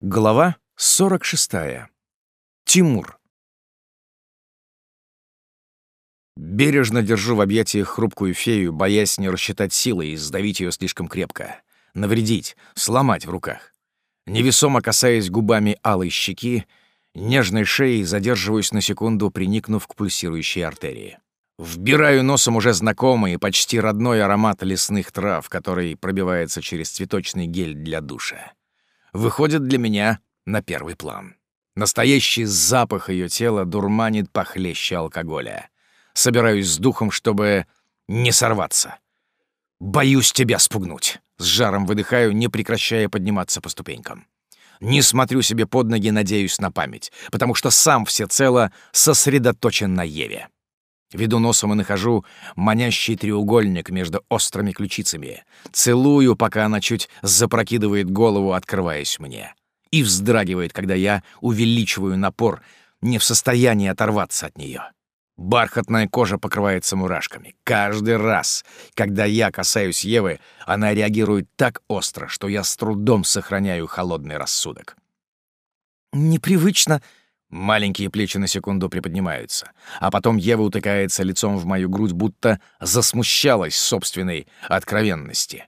Глава 46. Тимур. Бережно держу в объятиях хрупкую фею, боясь не рассчитать силы и сдавить ее слишком крепко. Навредить, сломать в руках. Невесомо касаясь губами алой щеки, нежной шеей задерживаюсь на секунду, приникнув к пульсирующей артерии. Вбираю носом уже знакомый почти родной аромат лесных трав, который пробивается через цветочный гель для душа выходит для меня на первый план. Настоящий запах ее тела дурманит похлеще алкоголя. Собираюсь с духом, чтобы не сорваться. Боюсь тебя спугнуть. С жаром выдыхаю, не прекращая подниматься по ступенькам. Не смотрю себе под ноги, надеюсь на память, потому что сам всецело сосредоточен на Еве. Веду носом и нахожу манящий треугольник между острыми ключицами. Целую, пока она чуть запрокидывает голову, открываясь мне. И вздрагивает, когда я увеличиваю напор, не в состоянии оторваться от нее. Бархатная кожа покрывается мурашками. Каждый раз, когда я касаюсь Евы, она реагирует так остро, что я с трудом сохраняю холодный рассудок. «Непривычно», Маленькие плечи на секунду приподнимаются, а потом Ева утыкается лицом в мою грудь, будто засмущалась собственной откровенности.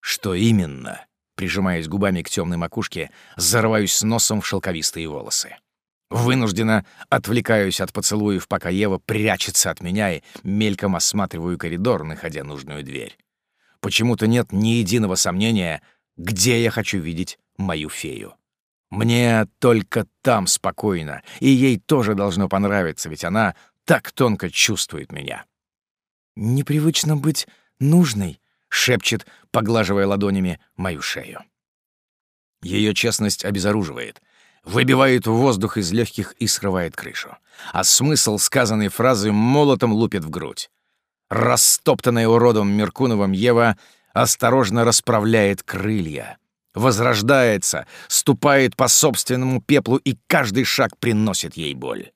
Что именно? Прижимаясь губами к темной макушке, зарываюсь носом в шелковистые волосы. Вынужденно отвлекаюсь от поцелуев, пока Ева прячется от меня и мельком осматриваю коридор, находя нужную дверь. Почему-то нет ни единого сомнения, где я хочу видеть мою фею. Мне только там спокойно, и ей тоже должно понравиться, ведь она так тонко чувствует меня. «Непривычно быть нужной», — шепчет, поглаживая ладонями мою шею. Ее честность обезоруживает, выбивает воздух из легких и срывает крышу. А смысл сказанной фразы молотом лупит в грудь. Растоптанная уродом Меркуновым Ева осторожно расправляет крылья, возрождается, ступает по собственному пеплу, и каждый шаг приносит ей боль.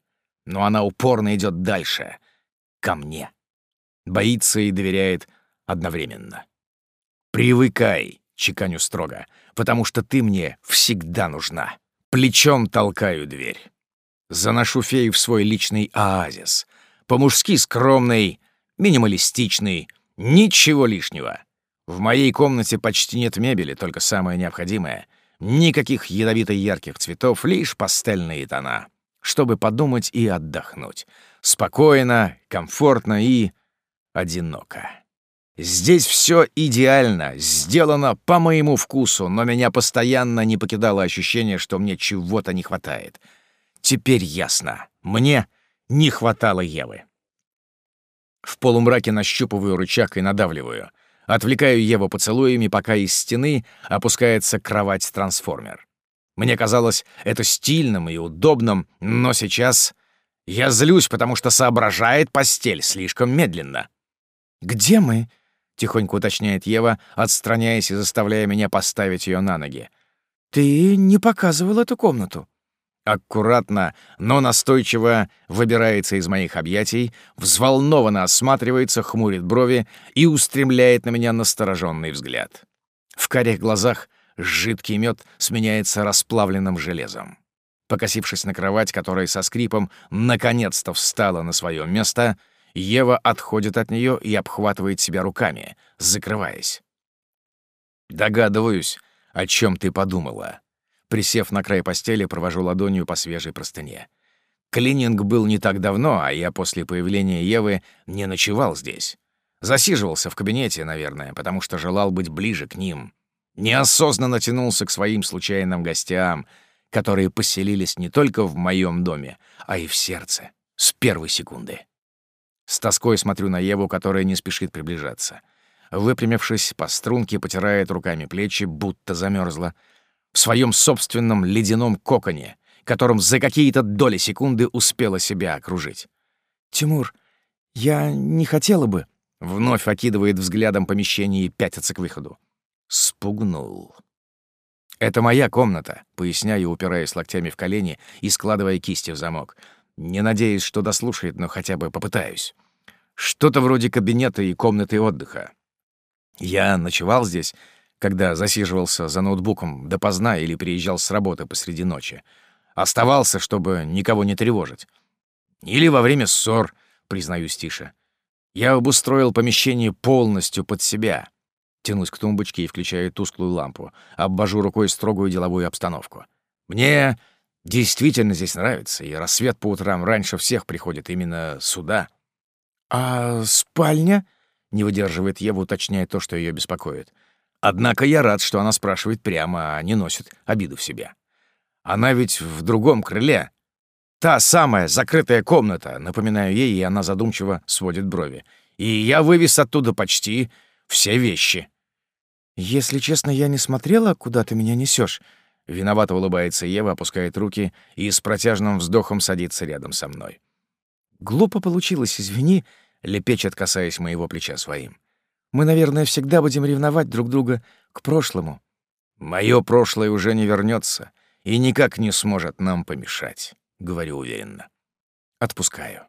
Но она упорно идет дальше, ко мне. Боится и доверяет одновременно. «Привыкай», — чеканю строго, «потому что ты мне всегда нужна». Плечом толкаю дверь. Заношу фею в свой личный оазис. По-мужски скромный, минималистичный, ничего лишнего. В моей комнате почти нет мебели, только самое необходимое. Никаких ядовито-ярких цветов, лишь пастельные тона. Чтобы подумать и отдохнуть. Спокойно, комфортно и одиноко. Здесь все идеально, сделано по моему вкусу, но меня постоянно не покидало ощущение, что мне чего-то не хватает. Теперь ясно. Мне не хватало Евы. В полумраке нащупываю рычаг и надавливаю — Отвлекаю Еву поцелуями, пока из стены опускается кровать-трансформер. Мне казалось это стильным и удобным, но сейчас я злюсь, потому что соображает постель слишком медленно. «Где мы?» — тихонько уточняет Ева, отстраняясь и заставляя меня поставить ее на ноги. «Ты не показывал эту комнату». Аккуратно, но настойчиво выбирается из моих объятий, взволнованно осматривается, хмурит брови и устремляет на меня настороженный взгляд. В карих глазах жидкий мед сменяется расплавленным железом. Покосившись на кровать, которая со скрипом наконец-то встала на свое место, Ева отходит от нее и обхватывает себя руками, закрываясь. «Догадываюсь, о чем ты подумала», Присев на край постели, провожу ладонью по свежей простыне. Клининг был не так давно, а я после появления Евы не ночевал здесь. Засиживался в кабинете, наверное, потому что желал быть ближе к ним. Неосознанно тянулся к своим случайным гостям, которые поселились не только в моем доме, а и в сердце, с первой секунды. С тоской смотрю на Еву, которая не спешит приближаться. Выпрямившись, по струнке потирает руками плечи, будто замерзла, в своем собственном ледяном коконе, которым за какие-то доли секунды успела себя окружить. «Тимур, я не хотела бы...» Вновь окидывает взглядом помещение и пятится к выходу. Спугнул. «Это моя комната», — поясняю, упираясь локтями в колени и складывая кисти в замок. Не надеюсь, что дослушает, но хотя бы попытаюсь. Что-то вроде кабинета и комнаты отдыха. Я ночевал здесь когда засиживался за ноутбуком допоздна или приезжал с работы посреди ночи. Оставался, чтобы никого не тревожить. Или во время ссор, признаюсь тише. Я обустроил помещение полностью под себя. Тянусь к тумбочке и включаю тусклую лампу. Обвожу рукой строгую деловую обстановку. Мне действительно здесь нравится, и рассвет по утрам раньше всех приходит именно сюда. «А спальня?» — не выдерживает Ева, уточняя то, что ее беспокоит. Однако я рад, что она спрашивает прямо, а не носит обиду в себе. Она ведь в другом крыле. Та самая закрытая комната, напоминаю ей, и она задумчиво сводит брови. И я вывез оттуда почти все вещи. «Если честно, я не смотрела, куда ты меня несешь. Виновато улыбается Ева, опускает руки и с протяжным вздохом садится рядом со мной. «Глупо получилось, извини», — лепечет, касаясь моего плеча своим. «Мы, наверное, всегда будем ревновать друг друга к прошлому». «Моё прошлое уже не вернется и никак не сможет нам помешать», — говорю уверенно. Отпускаю.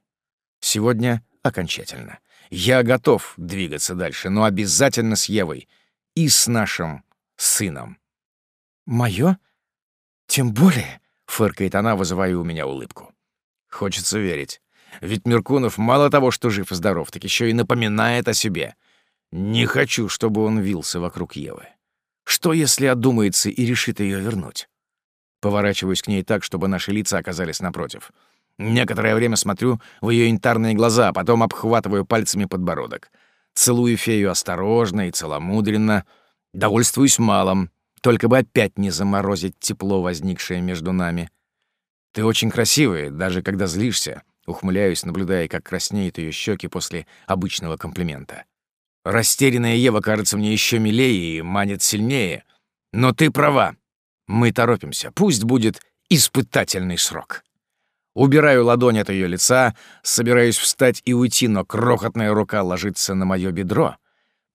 Сегодня окончательно. Я готов двигаться дальше, но обязательно с Евой и с нашим сыном. «Моё? Тем более», — фыркает она, вызывая у меня улыбку. Хочется верить. Ведь Меркунов мало того, что жив и здоров, так еще и напоминает о себе. Не хочу, чтобы он вился вокруг Евы. Что, если одумается и решит ее вернуть? Поворачиваюсь к ней так, чтобы наши лица оказались напротив. Некоторое время смотрю в ее янтарные глаза, а потом обхватываю пальцами подбородок. Целую фею осторожно и целомудренно. Довольствуюсь малым, только бы опять не заморозить тепло, возникшее между нами. Ты очень красивая, даже когда злишься. Ухмыляюсь, наблюдая, как краснеют ее щеки после обычного комплимента. Растерянная Ева кажется мне еще милее и манит сильнее. Но ты права. Мы торопимся. Пусть будет испытательный срок. Убираю ладонь от ее лица, собираюсь встать и уйти, но крохотная рука ложится на мое бедро,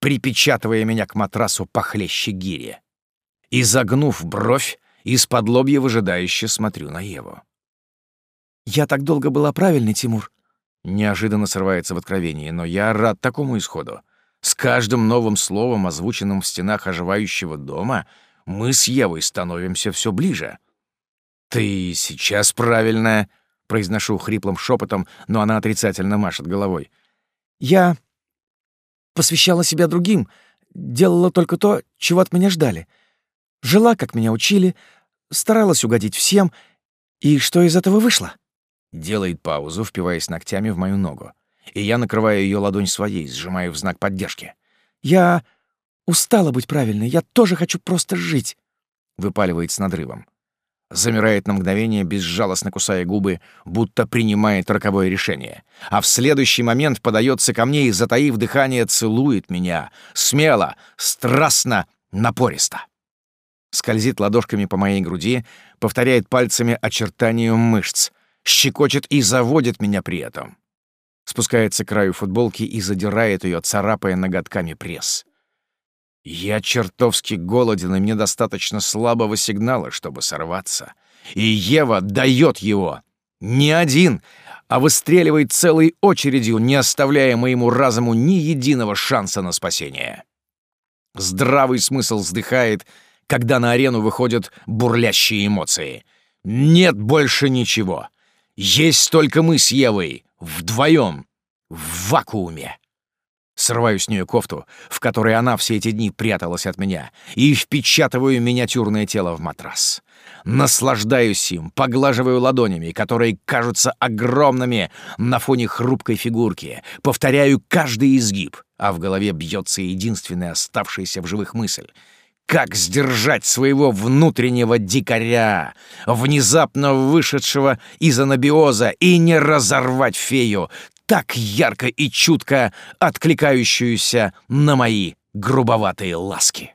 припечатывая меня к матрасу похлеще гири. И, загнув бровь, из-под лобья выжидающе смотрю на Еву. «Я так долго была правильной, Тимур?» Неожиданно срывается в откровении, но я рад такому исходу. С каждым новым словом, озвученным в стенах оживающего дома, мы с Евой становимся все ближе. «Ты сейчас правильная», — произношу хриплым шепотом, но она отрицательно машет головой. «Я посвящала себя другим, делала только то, чего от меня ждали. Жила, как меня учили, старалась угодить всем. И что из этого вышло?» Делает паузу, впиваясь ногтями в мою ногу. И я накрываю ее ладонь своей, сжимаю в знак поддержки. «Я устала быть правильной. Я тоже хочу просто жить», — выпаливает с надрывом. Замирает на мгновение, безжалостно кусая губы, будто принимает роковое решение. А в следующий момент подается ко мне и, затаив дыхание, целует меня. Смело, страстно, напористо скользит ладошками по моей груди, повторяет пальцами очертания мышц, щекочет и заводит меня при этом. Спускается к краю футболки и задирает ее, царапая ноготками пресс. Я чертовски голоден, и мне достаточно слабого сигнала, чтобы сорваться. И Ева дает его. Не один, а выстреливает целой очередью, не оставляя моему разуму ни единого шанса на спасение. Здравый смысл вздыхает — когда на арену выходят бурлящие эмоции. Нет больше ничего. Есть только мы с Евой, вдвоем, в вакууме. Срываю с нее кофту, в которой она все эти дни пряталась от меня, и впечатываю миниатюрное тело в матрас. Наслаждаюсь им, поглаживаю ладонями, которые кажутся огромными на фоне хрупкой фигурки, повторяю каждый изгиб, а в голове бьется единственная оставшаяся в живых мысль — как сдержать своего внутреннего дикаря, внезапно вышедшего из анабиоза, и не разорвать фею, так ярко и чутко откликающуюся на мои грубоватые ласки.